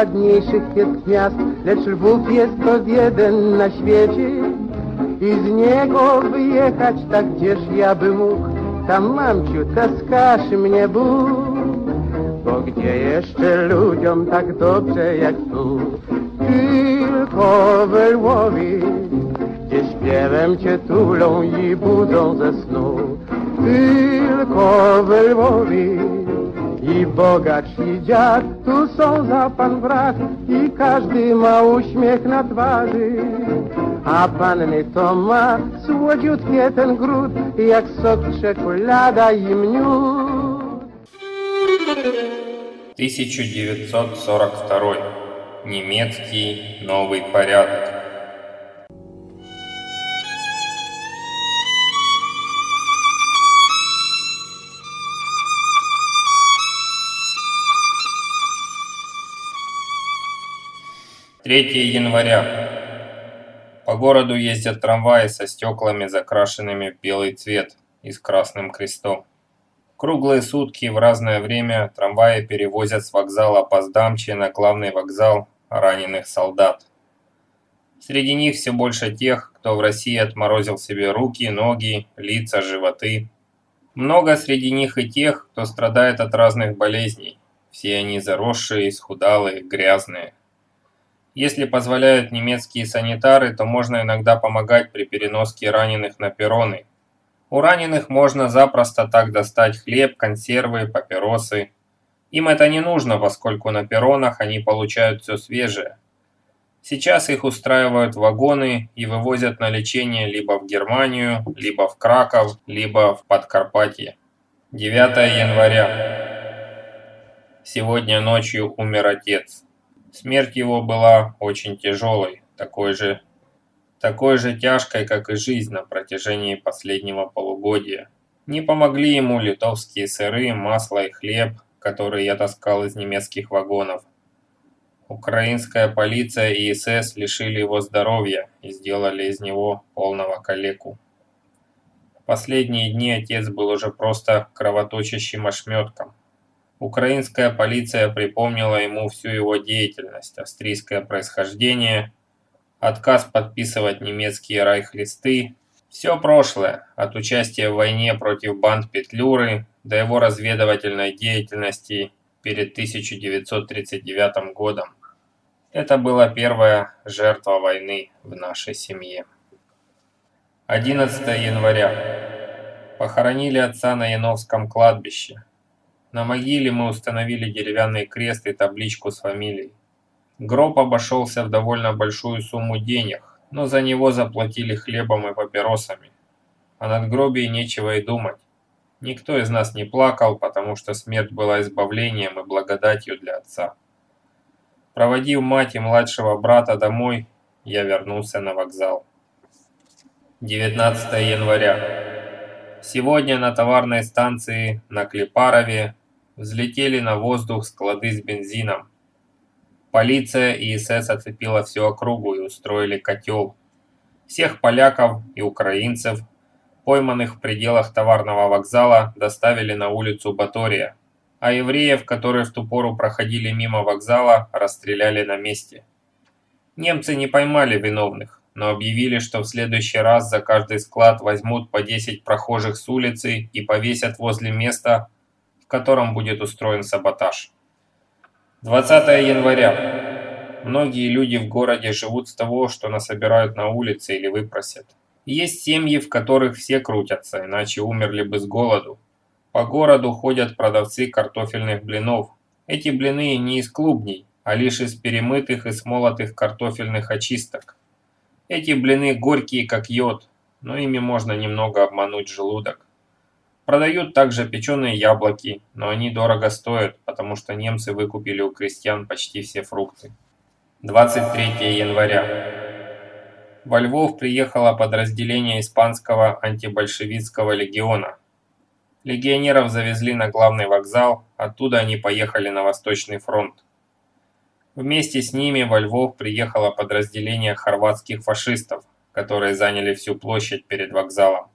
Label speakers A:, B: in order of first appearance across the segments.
A: Ładniejszych jest miast, lecz Lwów jest to jeden na świecie. I z niego wyjechać tak gdzież ja bym mógł, tam mamciu, taskasz mnie Bóg. Bo gdzie jeszcze ludziom tak dobrze jak tu, tylko we Lwowie, gdzie śpiewem cię tulą i budzą ze snu. Tylko we Lwowie bogacz i dziad, tu są za pan brat i każdy ma uśmiech na twarzy. A panny to ma słodziutkie ten gród, jak sok czekolada i miód.
B: 1942. Немецкий новый порядок. Третье января. По городу ездят трамваи со стеклами, закрашенными в белый цвет и с красным крестом. Круглые сутки в разное время трамваи перевозят с вокзала Поздамчи на главный вокзал раненых солдат. Среди них все больше тех, кто в России отморозил себе руки, ноги, лица, животы. Много среди них и тех, кто страдает от разных болезней. Все они заросшие, исхудалые, грязные. Если позволяют немецкие санитары, то можно иногда помогать при переноске раненых на перроны. У раненых можно запросто так достать хлеб, консервы, папиросы. Им это не нужно, поскольку на перронах они получают все свежее. Сейчас их устраивают вагоны и вывозят на лечение либо в Германию, либо в Краков, либо в Подкарпатье. 9 января. Сегодня ночью умер отец. Смерть его была очень тяжелой, такой же, такой же тяжкой, как и жизнь на протяжении последнего полугодия. Не помогли ему литовские сыры, масло и хлеб, которые я таскал из немецких вагонов. Украинская полиция и СС лишили его здоровья и сделали из него полного калеку. Последние дни отец был уже просто кровоточащим ошметком. Украинская полиция припомнила ему всю его деятельность, австрийское происхождение, отказ подписывать немецкие райхлисты, все прошлое, от участия в войне против банд Петлюры до его разведывательной деятельности перед 1939 годом. Это была первая жертва войны в нашей семье. 11 января. Похоронили отца на Яновском кладбище. На могиле мы установили деревянный крест и табличку с фамилией. Гроб обошелся в довольно большую сумму денег, но за него заплатили хлебом и папиросами. А над гробией нечего и думать. Никто из нас не плакал, потому что смерть была избавлением и благодатью для отца. Проводив мать и младшего брата домой, я вернулся на вокзал. 19 января. Сегодня на товарной станции на Клепарове взлетели на воздух склады с бензином. Полиция и СС оцепила всю округу и устроили котел. Всех поляков и украинцев, пойманных в пределах товарного вокзала, доставили на улицу Батория, а евреев, которые в ту пору проходили мимо вокзала, расстреляли на месте. Немцы не поймали виновных, но объявили, что в следующий раз за каждый склад возьмут по 10 прохожих с улицы и повесят возле места, котором будет устроен саботаж. 20 января. Многие люди в городе живут с того, что насобирают на улице или выпросят. Есть семьи, в которых все крутятся, иначе умерли бы с голоду. По городу ходят продавцы картофельных блинов. Эти блины не из клубней, а лишь из перемытых и смолотых картофельных очисток. Эти блины горькие, как йод, но ими можно немного обмануть желудок. Продают также печеные яблоки, но они дорого стоят, потому что немцы выкупили у крестьян почти все фрукты. 23 января. Во Львов приехало подразделение испанского антибольшевистского легиона. Легионеров завезли на главный вокзал, оттуда они поехали на Восточный фронт. Вместе с ними во Львов приехало подразделение хорватских фашистов, которые заняли всю площадь перед вокзалом.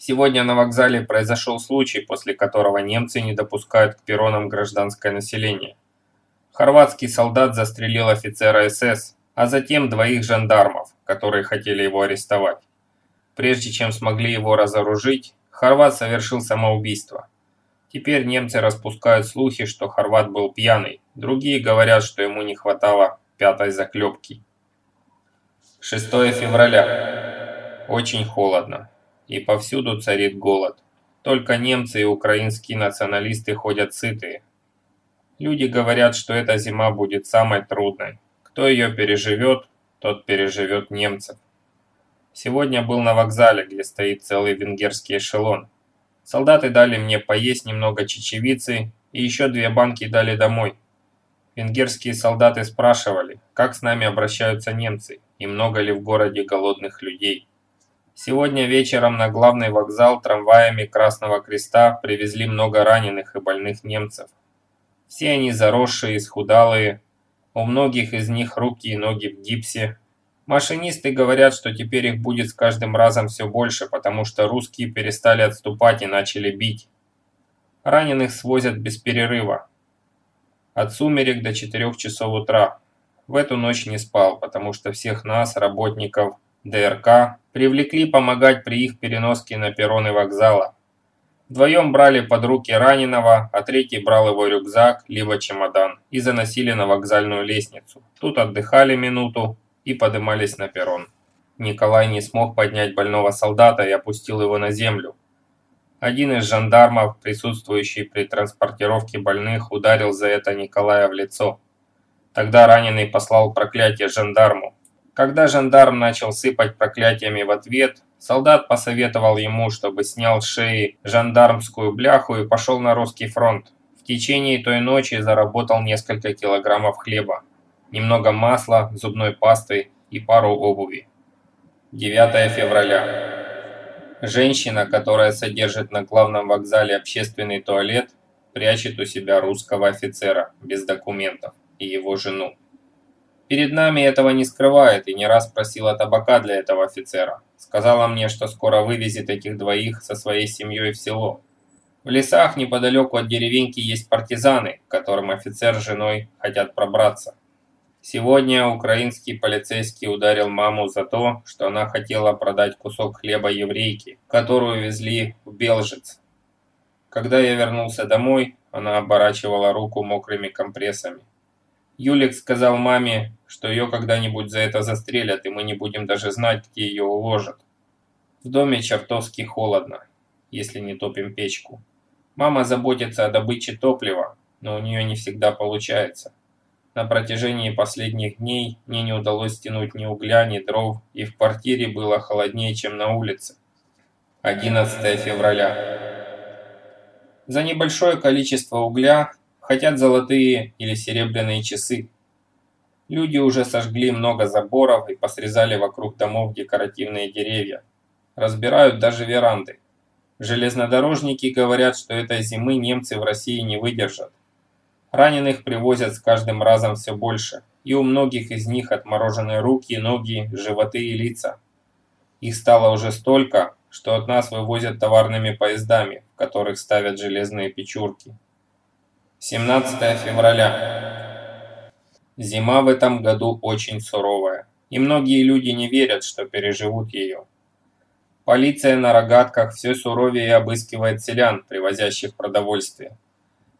B: Сегодня на вокзале произошел случай, после которого немцы не допускают к перронам гражданское население. Хорватский солдат застрелил офицера СС, а затем двоих жандармов, которые хотели его арестовать. Прежде чем смогли его разоружить, хорват совершил самоубийство. Теперь немцы распускают слухи, что хорват был пьяный, другие говорят, что ему не хватало пятой заклепки. 6 февраля. Очень холодно. И повсюду царит голод. Только немцы и украинские националисты ходят сытые. Люди говорят, что эта зима будет самой трудной. Кто ее переживет, тот переживет немцев. Сегодня был на вокзале, где стоит целый венгерский эшелон. Солдаты дали мне поесть немного чечевицы и еще две банки дали домой. Венгерские солдаты спрашивали, как с нами обращаются немцы и много ли в городе голодных людей. Сегодня вечером на главный вокзал трамваями Красного Креста привезли много раненых и больных немцев. Все они заросшие, исхудалые, у многих из них руки и ноги в гипсе. Машинисты говорят, что теперь их будет с каждым разом все больше, потому что русские перестали отступать и начали бить. Раненых свозят без перерыва. От сумерек до 4 часов утра. В эту ночь не спал, потому что всех нас, работников ДРК, привлекли помогать при их переноске на перроны вокзала. Вдвоем брали под руки раненого, а третий брал его рюкзак, либо чемодан, и заносили на вокзальную лестницу. Тут отдыхали минуту и подымались на перрон. Николай не смог поднять больного солдата и опустил его на землю. Один из жандармов, присутствующий при транспортировке больных, ударил за это Николая в лицо. Тогда раненый послал проклятие жандарму. Когда жандарм начал сыпать проклятиями в ответ, солдат посоветовал ему, чтобы снял с шеи жандармскую бляху и пошел на русский фронт. В течение той ночи заработал несколько килограммов хлеба, немного масла, зубной пасты и пару обуви. 9 февраля. Женщина, которая содержит на главном вокзале общественный туалет, прячет у себя русского офицера без документов и его жену. Перед нами этого не скрывает и не раз просила табака для этого офицера. Сказала мне, что скоро вывезет этих двоих со своей семьей в село. В лесах неподалеку от деревеньки есть партизаны, к которым офицер с женой хотят пробраться. Сегодня украинский полицейский ударил маму за то, что она хотела продать кусок хлеба еврейке, которую везли в Белжец. Когда я вернулся домой, она оборачивала руку мокрыми компрессами. Юлик сказал маме, что ее когда-нибудь за это застрелят, и мы не будем даже знать, где ее уложат. В доме чертовски холодно, если не топим печку. Мама заботится о добыче топлива, но у нее не всегда получается. На протяжении последних дней мне не удалось стянуть ни угля, ни дров, и в квартире было холоднее, чем на улице. 11 февраля. За небольшое количество угля хотят золотые или серебряные часы. Люди уже сожгли много заборов и посрезали вокруг домов декоративные деревья. Разбирают даже веранды. Железнодорожники говорят, что этой зимы немцы в России не выдержат. Раненых привозят с каждым разом все больше, и у многих из них отморожены руки, ноги, животы и лица. Их стало уже столько, что от нас вывозят товарными поездами, в которых ставят железные печурки. 17 февраля. Зима в этом году очень суровая, и многие люди не верят, что переживут ее. Полиция на рогатках все суровее обыскивает селян, привозящих продовольствие.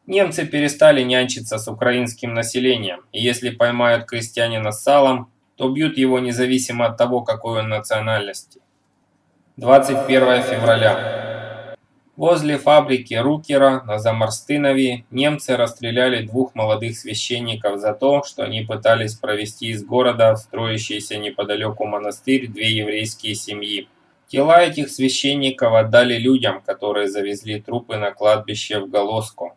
B: Немцы перестали нянчиться с украинским населением, и если поймают крестьянина с салом, то бьют его независимо от того, какой он национальности. 21 февраля. Возле фабрики Рукера на Замарстынове немцы расстреляли двух молодых священников за то, что они пытались провести из города строящийся неподалеку монастырь две еврейские семьи. Тела этих священников отдали людям, которые завезли трупы на кладбище в Голоску.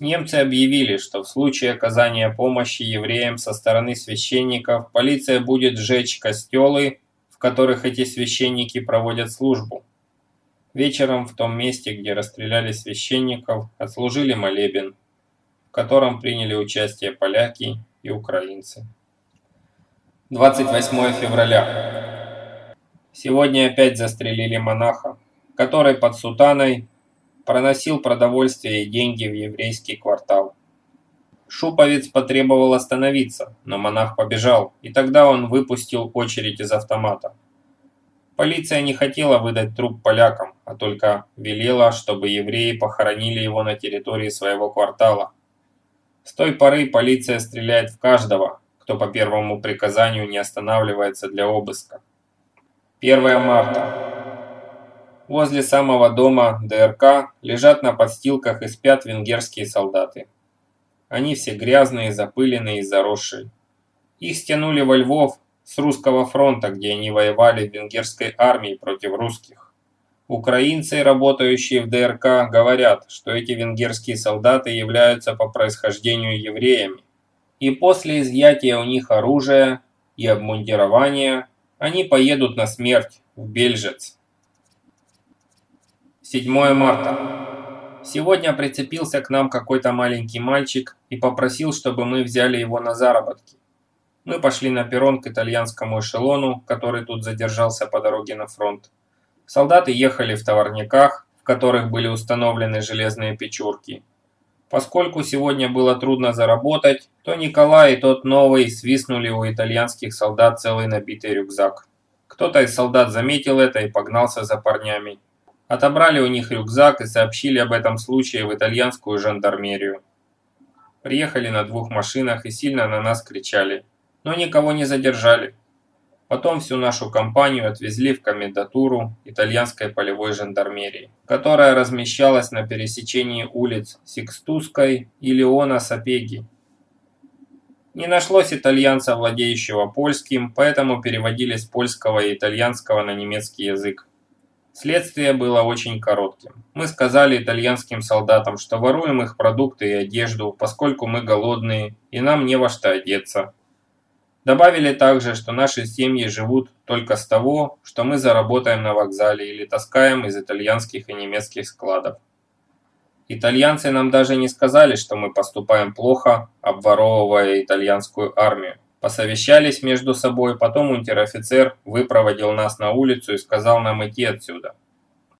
B: Немцы объявили, что в случае оказания помощи евреям со стороны священников полиция будет сжечь костелы, в которых эти священники проводят службу. Вечером в том месте, где расстреляли священников, отслужили молебен, в котором приняли участие поляки и украинцы. 28 февраля. Сегодня опять застрелили монаха, который под сутаной проносил продовольствие и деньги в еврейский квартал. Шуповец потребовал остановиться, но монах побежал, и тогда он выпустил очередь из автомата. Полиция не хотела выдать труп полякам, а только велела, чтобы евреи похоронили его на территории своего квартала. С той поры полиция стреляет в каждого, кто по первому приказанию не останавливается для обыска. 1 марта. Возле самого дома ДРК лежат на подстилках и спят венгерские солдаты. Они все грязные, запыленные и заросшие. Их стянули во Львов с русского фронта, где они воевали в венгерской армии против русских. Украинцы, работающие в ДРК, говорят, что эти венгерские солдаты являются по происхождению евреями. И после изъятия у них оружия и обмундирования они поедут на смерть в Бельжец. 7 марта. Сегодня прицепился к нам какой-то маленький мальчик и попросил, чтобы мы взяли его на заработки. Мы пошли на перрон к итальянскому эшелону, который тут задержался по дороге на фронт. Солдаты ехали в товарниках, в которых были установлены железные печурки. Поскольку сегодня было трудно заработать, то Николай и тот новый свистнули у итальянских солдат целый набитый рюкзак. Кто-то из солдат заметил это и погнался за парнями. Отобрали у них рюкзак и сообщили об этом случае в итальянскую жандармерию. Приехали на двух машинах и сильно на нас кричали, но никого не задержали. Потом всю нашу компанию отвезли в комендатуру итальянской полевой жандармерии, которая размещалась на пересечении улиц Сикстузской и Леона Сапеги. Не нашлось итальянца, владеющего польским, поэтому переводили с польского и итальянского на немецкий язык. Следствие было очень коротким. Мы сказали итальянским солдатам, что воруем их продукты и одежду, поскольку мы голодные и нам не во что одеться. Добавили также, что наши семьи живут только с того, что мы заработаем на вокзале или таскаем из итальянских и немецких складов. Итальянцы нам даже не сказали, что мы поступаем плохо, обворовывая итальянскую армию. Посовещались между собой, потом унтер-офицер выпроводил нас на улицу и сказал нам идти отсюда.